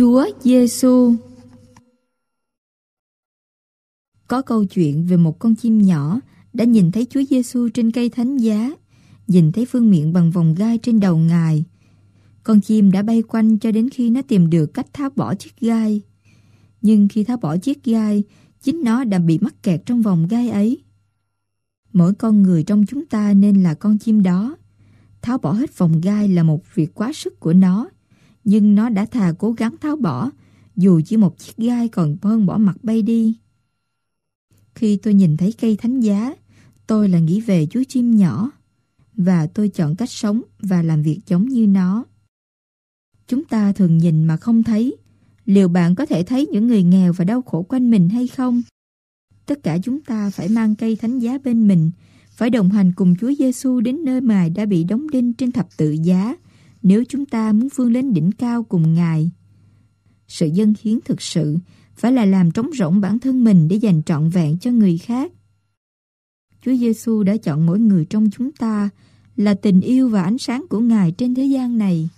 Chúa Giêsu Có câu chuyện về một con chim nhỏ đã nhìn thấy Chúa Giêsu trên cây thánh giá, nhìn thấy phương miệng bằng vòng gai trên đầu Ngài. Con chim đã bay quanh cho đến khi nó tìm được cách tháo bỏ chiếc gai. Nhưng khi tháo bỏ chiếc gai, chính nó đã bị mắc kẹt trong vòng gai ấy. Mỗi con người trong chúng ta nên là con chim đó. Tháo bỏ hết vòng gai là một việc quá sức của nó, nhưng nó đã thà cố gắng tháo bỏ, dù chỉ một chiếc gai còn hơn bỏ mặt bay đi. Khi tôi nhìn thấy cây thánh giá, tôi là nghĩ về chú chim nhỏ, và tôi chọn cách sống và làm việc giống như nó. Chúng ta thường nhìn mà không thấy, liệu bạn có thể thấy những người nghèo và đau khổ quanh mình hay không? Tất cả chúng ta phải mang cây thánh giá bên mình, phải đồng hành cùng Chúa Giêsu đến nơi mà đã bị đóng đinh trên thập tự giá, nếu chúng ta muốn vươn lên đỉnh cao cùng Ngài. Sự dân hiến thực sự phải là làm trống rỗng bản thân mình để dành trọn vẹn cho người khác. Chúa Giêsu đã chọn mỗi người trong chúng ta là tình yêu và ánh sáng của Ngài trên thế gian này.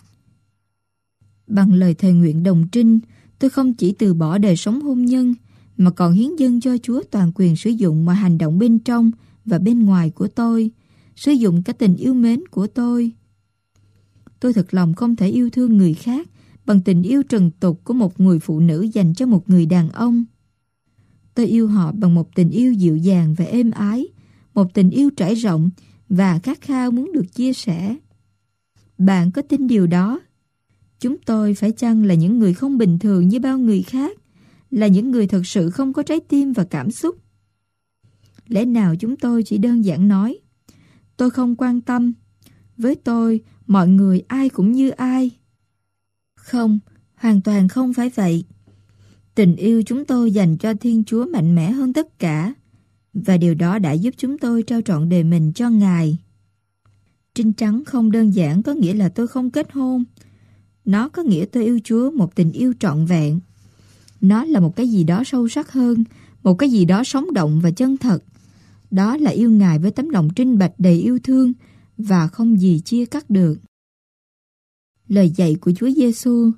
Bằng lời thề nguyện đồng trinh, tôi không chỉ từ bỏ đời sống hôn nhân, mà còn hiến dâng cho Chúa toàn quyền sử dụng mọi hành động bên trong và bên ngoài của tôi, sử dụng cả tình yêu mến của tôi. Tôi thật lòng không thể yêu thương người khác bằng tình yêu trần tục của một người phụ nữ dành cho một người đàn ông. Tôi yêu họ bằng một tình yêu dịu dàng và êm ái, một tình yêu trải rộng và khát khao muốn được chia sẻ. Bạn có tin điều đó? Chúng tôi phải chăng là những người không bình thường như bao người khác, là những người thật sự không có trái tim và cảm xúc? Lẽ nào chúng tôi chỉ đơn giản nói, tôi không quan tâm, với tôi mọi người ai cũng như ai. Không, hoàn toàn không phải vậy. Tình yêu chúng tôi dành cho Thiên Chúa mạnh mẽ hơn tất cả, và điều đó đã giúp chúng tôi trao trọn đời mình cho Ngài. Trinh trắng không đơn giản có nghĩa là tôi không kết hôn. Nó có nghĩa tôi yêu Chúa một tình yêu trọn vẹn. Nó là một cái gì đó sâu sắc hơn, một cái gì đó sống động và chân thật. Đó là yêu Ngài với tấm lòng trinh bạch đầy yêu thương và không gì chia cắt được. Lời dạy của Chúa Giêsu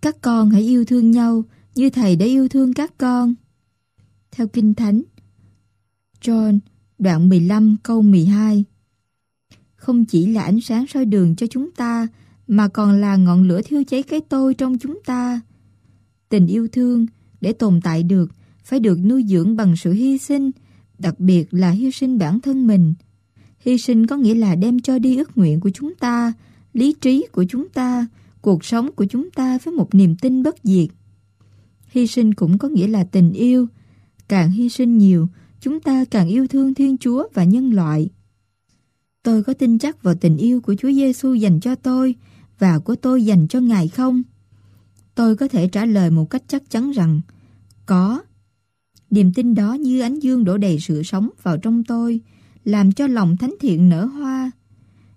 Các con hãy yêu thương nhau như Thầy đã yêu thương các con. Theo Kinh Thánh John đoạn 15 câu 12 Không chỉ là ánh sáng soi đường cho chúng ta mà còn là ngọn lửa thiêu cháy cái tôi trong chúng ta. Tình yêu thương để tồn tại được phải được nuôi dưỡng bằng sự hy sinh, đặc biệt là hy sinh bản thân mình. Hy sinh có nghĩa là đem cho đi ước nguyện của chúng ta, lý trí của chúng ta, cuộc sống của chúng ta với một niềm tin bất diệt. Hy sinh cũng có nghĩa là tình yêu. Càng hy sinh nhiều, chúng ta càng yêu thương Thiên Chúa và nhân loại. Tôi có tin chắc vào tình yêu của Chúa Giêsu dành cho tôi và của tôi dành cho Ngài không? Tôi có thể trả lời một cách chắc chắn rằng có. Niềm tin đó như ánh dương đổ đầy sự sống vào trong tôi, làm cho lòng thánh thiện nở hoa.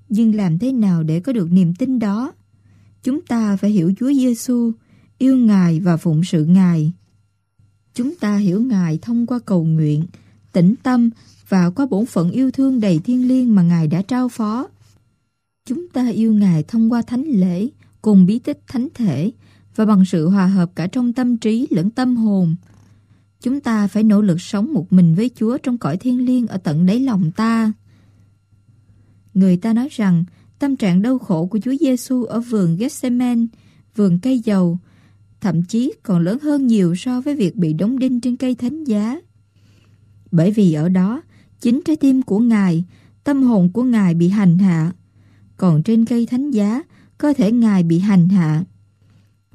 Nhưng làm thế nào để có được niềm tin đó? Chúng ta phải hiểu Chúa Giêsu, yêu Ngài và phụng sự Ngài. Chúng ta hiểu Ngài thông qua cầu nguyện, tĩnh tâm và qua bổn phận yêu thương đầy thiêng liêng mà Ngài đã trao phó. Chúng ta yêu Ngài thông qua thánh lễ, cùng bí tích thánh thể và bằng sự hòa hợp cả trong tâm trí lẫn tâm hồn. Chúng ta phải nỗ lực sống một mình với Chúa trong cõi thiên liêng ở tận đáy lòng ta. Người ta nói rằng tâm trạng đau khổ của Chúa Giêsu ở vườn Gethsemane, vườn cây dầu, thậm chí còn lớn hơn nhiều so với việc bị đóng đinh trên cây thánh giá. Bởi vì ở đó, chính trái tim của Ngài, tâm hồn của Ngài bị hành hạ, còn trên cây thánh giá, cơ thể Ngài bị hành hạ.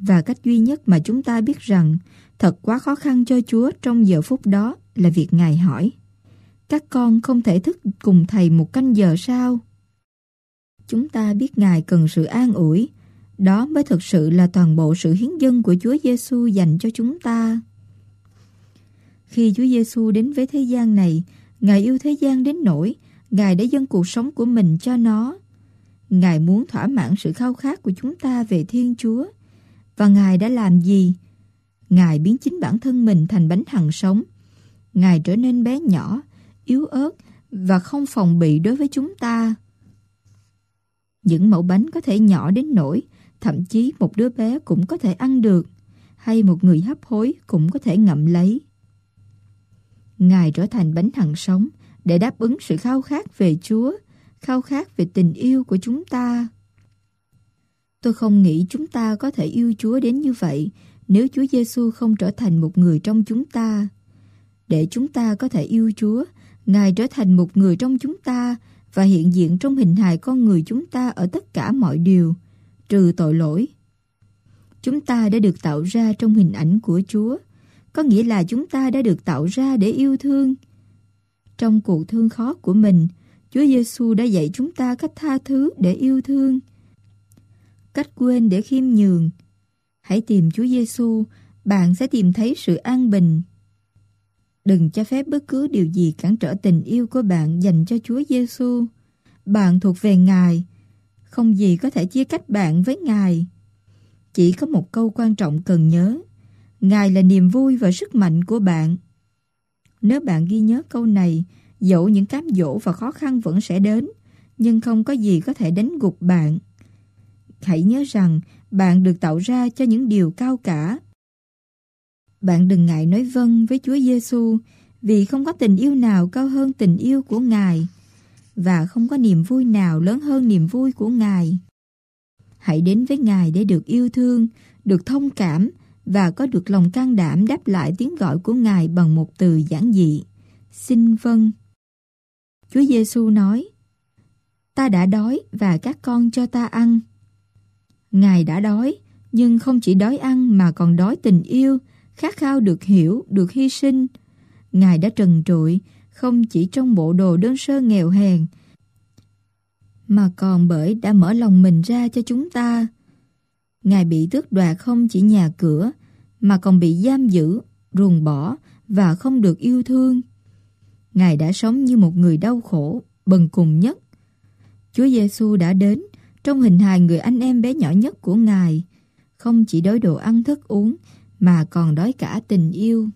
Và cách duy nhất mà chúng ta biết rằng thật quá khó khăn cho Chúa trong giờ phút đó là việc Ngài hỏi. Các con không thể thức cùng Thầy một canh giờ sao? Chúng ta biết Ngài cần sự an ủi, đó mới thực sự là toàn bộ sự hiến dân của Chúa Giêsu dành cho chúng ta. Khi Chúa Giêsu đến với thế gian này, Ngài yêu thế gian đến nỗi Ngài đã dâng cuộc sống của mình cho nó. Ngài muốn thỏa mãn sự khao khát của chúng ta về Thiên Chúa. Và Ngài đã làm gì? Ngài biến chính bản thân mình thành bánh hằng sống. Ngài trở nên bé nhỏ, yếu ớt và không phòng bị đối với chúng ta. Những mẫu bánh có thể nhỏ đến nỗi Thậm chí một đứa bé cũng có thể ăn được, hay một người hấp hối cũng có thể ngậm lấy. Ngài trở thành bánh hằng sống để đáp ứng sự khao khát về Chúa, khao khát về tình yêu của chúng ta. Tôi không nghĩ chúng ta có thể yêu Chúa đến như vậy nếu Chúa Giêsu không trở thành một người trong chúng ta. Để chúng ta có thể yêu Chúa, Ngài trở thành một người trong chúng ta và hiện diện trong hình hài con người chúng ta ở tất cả mọi điều, trừ tội lỗi. Chúng ta đã được tạo ra trong hình ảnh của Chúa, có nghĩa là chúng ta đã được tạo ra để yêu thương. Trong cuộc thương khó của mình, Chúa Giêsu đã dạy chúng ta cách tha thứ để yêu thương, cách quên để khiêm nhường. Hãy tìm Chúa Giêsu, bạn sẽ tìm thấy sự an bình. Đừng cho phép bất cứ điều gì cản trở tình yêu của bạn dành cho Chúa Giêsu. Bạn thuộc về Ngài, không gì có thể chia cách bạn với Ngài. Chỉ có một câu quan trọng cần nhớ, Ngài là niềm vui và sức mạnh của bạn. Nếu bạn ghi nhớ câu này, dẫu những cám dỗ và khó khăn vẫn sẽ đến, nhưng không có gì có thể đánh gục bạn. Hãy nhớ rằng bạn được tạo ra cho những điều cao cả. Bạn đừng ngại nói vâng với Chúa Giêsu vì không có tình yêu nào cao hơn tình yêu của Ngài và không có niềm vui nào lớn hơn niềm vui của Ngài. Hãy đến với Ngài để được yêu thương, được thông cảm và có được lòng can đảm đáp lại tiếng gọi của Ngài bằng một từ giản dị. Xin vâng. Chúa Giêsu nói, Ta đã đói và các con cho ta ăn. Ngài đã đói, nhưng không chỉ đói ăn mà còn đói tình yêu, khát khao được hiểu, được hy sinh. Ngài đã trần trụi, không chỉ trong bộ đồ đơn sơ nghèo hèn, mà còn bởi đã mở lòng mình ra cho chúng ta. Ngài bị tước đoạt không chỉ nhà cửa, mà còn bị giam giữ, ruồng bỏ và không được yêu thương. Ngài đã sống như một người đau khổ, bần cùng nhất. Chúa Giêsu đã đến trong hình hài người anh em bé nhỏ nhất của Ngài, không chỉ đói đồ ăn thức uống mà còn đói cả tình yêu.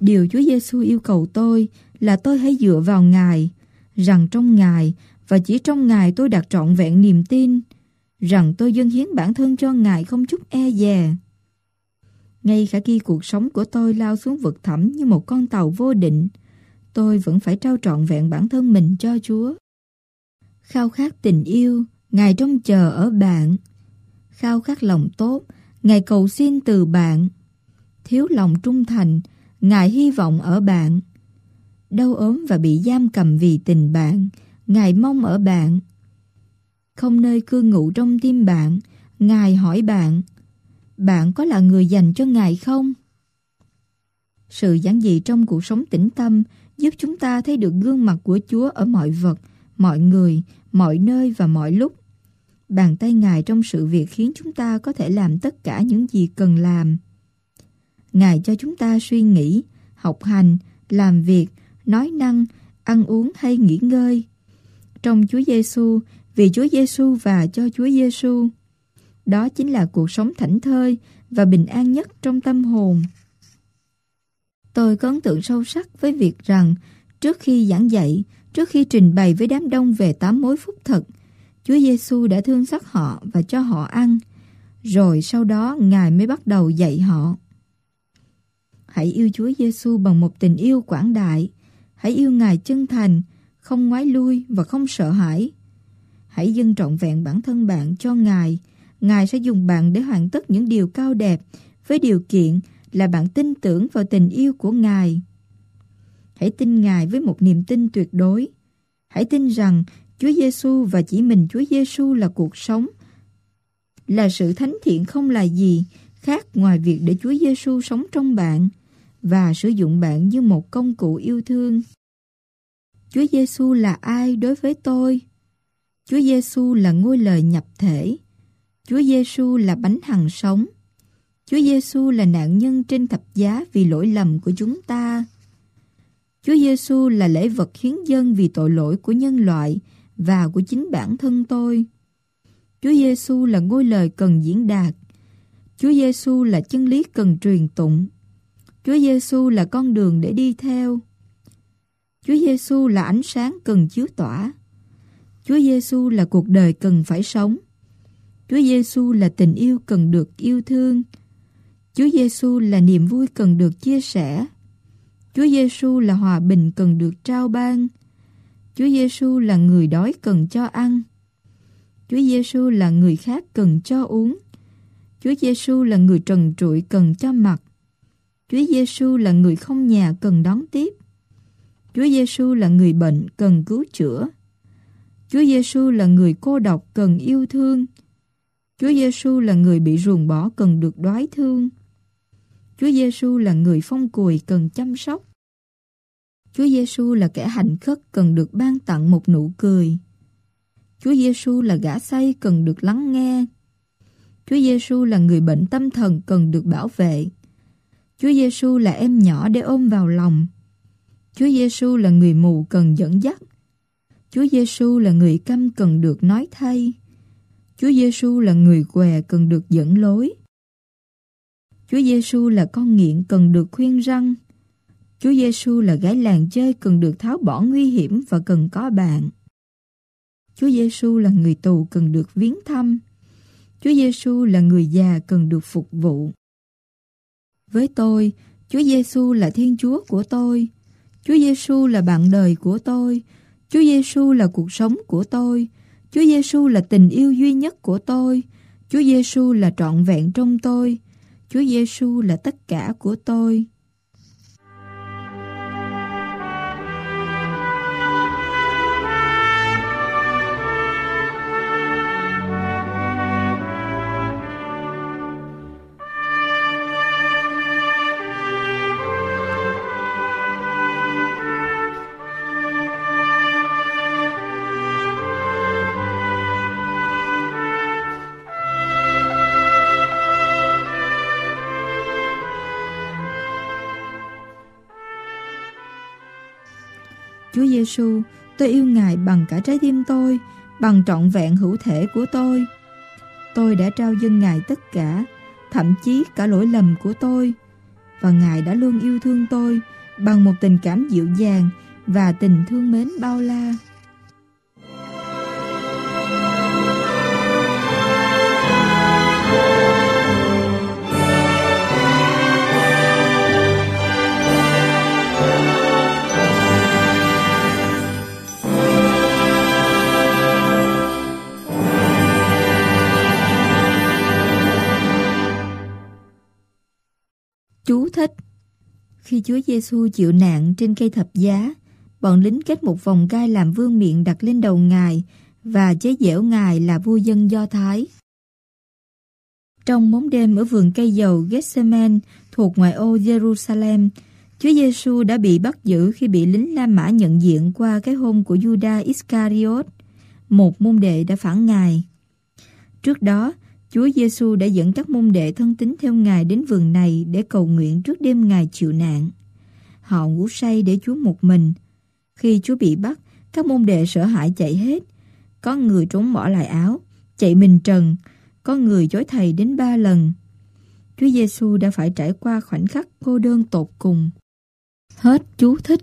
Điều Chúa Giêsu yêu cầu tôi là tôi hãy dựa vào Ngài, rằng trong Ngài và chỉ trong Ngài tôi đặt trọn vẹn niềm tin, rằng tôi dâng hiến bản thân cho Ngài không chút e dè. Ngay cả khi cuộc sống của tôi lao xuống vực thẳm như một con tàu vô định, tôi vẫn phải trao trọn vẹn bản thân mình cho Chúa. Khao khát tình yêu, Ngài trông chờ ở bạn. Khao khát lòng tốt, Ngài cầu xin từ bạn. Thiếu lòng trung thành, Ngài hy vọng ở bạn. Đau ốm và bị giam cầm vì tình bạn, Ngài mong ở bạn. Không nơi cư ngụ trong tim bạn, Ngài hỏi bạn, bạn có là người dành cho Ngài không? Sự giản dị trong cuộc sống tĩnh tâm giúp chúng ta thấy được gương mặt của Chúa ở mọi vật, mọi người, mọi nơi và mọi lúc. Bàn tay Ngài trong sự việc khiến chúng ta có thể làm tất cả những gì cần làm. Ngài cho chúng ta suy nghĩ, học hành, làm việc, nói năng, ăn uống hay nghỉ ngơi. Trong Chúa Giêsu, vì Chúa Giêsu và cho Chúa Giêsu. Đó chính là cuộc sống thảnh thơi và bình an nhất trong tâm hồn. Tôi có ấn tượng sâu sắc với việc rằng trước khi giảng dạy, trước khi trình bày với đám đông về tám mối phúc thật, Chúa Giêsu đã thương xót họ và cho họ ăn, rồi sau đó Ngài mới bắt đầu dạy họ. Hãy yêu Chúa Giêsu bằng một tình yêu quảng đại, hãy yêu Ngài chân thành, không ngoái lui và không sợ hãi. Hãy dâng trọn vẹn bản thân bạn cho Ngài, Ngài sẽ dùng bạn để hoàn tất những điều cao đẹp với điều kiện là bạn tin tưởng vào tình yêu của Ngài. Hãy tin Ngài với một niềm tin tuyệt đối. Hãy tin rằng Chúa Giêsu và chỉ mình Chúa Giêsu là cuộc sống, là sự thánh thiện không là gì khác ngoài việc để Chúa Giêsu sống trong bạn và sử dụng bạn như một công cụ yêu thương. Chúa Giêsu là ai đối với tôi? Chúa Giêsu là ngôi lời nhập thể. Chúa Giêsu là bánh hằng sống. Chúa Giêsu là nạn nhân trên thập giá vì lỗi lầm của chúng ta. Chúa Giêsu là lễ vật hiến dân vì tội lỗi của nhân loại và của chính bản thân tôi. Chúa Giêsu là ngôi lời cần diễn đạt. Chúa Giêsu là chân lý cần truyền tụng. Chúa Giêsu là con đường để đi theo. Chúa Giêsu là ánh sáng cần chiếu tỏa. Chúa Giêsu là cuộc đời cần phải sống. Chúa Giêsu là tình yêu cần được yêu thương. Chúa Giêsu là niềm vui cần được chia sẻ. Chúa Giêsu là hòa bình cần được trao ban. Chúa Giêsu là người đói cần cho ăn. Chúa Giêsu là người khác cần cho uống. Chúa Giêsu là người trần trụi cần cho mặc. Chúa Giêsu là người không nhà cần đón tiếp. Chúa Giêsu là người bệnh cần cứu chữa. Chúa Giêsu là người cô độc cần yêu thương. Chúa Giêsu là người bị ruồng bỏ cần được đoái thương. Chúa Giêsu là người phong cùi cần chăm sóc. Chúa Giêsu là kẻ hạnh khất cần được ban tặng một nụ cười. Chúa Giêsu là gã say cần được lắng nghe. Chúa Giêsu là người bệnh tâm thần cần được bảo vệ. Chúa Giêsu là em nhỏ để ôm vào lòng. Chúa Giêsu là người mù cần dẫn dắt. Chúa Giêsu là người câm cần được nói thay. Chúa Giêsu là người què cần được dẫn lối. Chúa Giêsu là con nghiện cần được khuyên răng. Chúa Giêsu là gái làng chơi cần được tháo bỏ nguy hiểm và cần có bạn. Chúa Giêsu là người tù cần được viếng thăm. Chúa Giêsu là người già cần được phục vụ. Với tôi, Chúa Giêsu là Thiên Chúa của tôi. Chúa Giêsu là bạn đời của tôi. Chúa Giêsu là cuộc sống của tôi. Chúa Giêsu là tình yêu duy nhất của tôi. Chúa Giêsu là trọn vẹn trong tôi. Chúa Giêsu là tất cả của tôi. Chúa Giêsu, tôi yêu Ngài bằng cả trái tim tôi, bằng trọn vẹn hữu thể của tôi. Tôi đã trao dâng Ngài tất cả, thậm chí cả lỗi lầm của tôi. Và Ngài đã luôn yêu thương tôi bằng một tình cảm dịu dàng và tình thương mến bao la. Chú thích Khi Chúa Giêsu chịu nạn trên cây thập giá, bọn lính kết một vòng gai làm vương miệng đặt lên đầu Ngài và chế giễu Ngài là vua dân Do Thái. Trong bóng đêm ở vườn cây dầu Gethsemane thuộc ngoại ô Jerusalem, Chúa Giêsu đã bị bắt giữ khi bị lính La Mã nhận diện qua cái hôn của Judas Iscariot, một môn đệ đã phản Ngài. Trước đó, Chúa Giêsu đã dẫn các môn đệ thân tín theo Ngài đến vườn này để cầu nguyện trước đêm Ngài chịu nạn. Họ ngủ say để Chúa một mình. Khi Chúa bị bắt, các môn đệ sợ hãi chạy hết. Có người trốn bỏ lại áo, chạy mình trần. Có người chối thầy đến ba lần. Chúa Giêsu đã phải trải qua khoảnh khắc cô đơn tột cùng. Hết chú thích.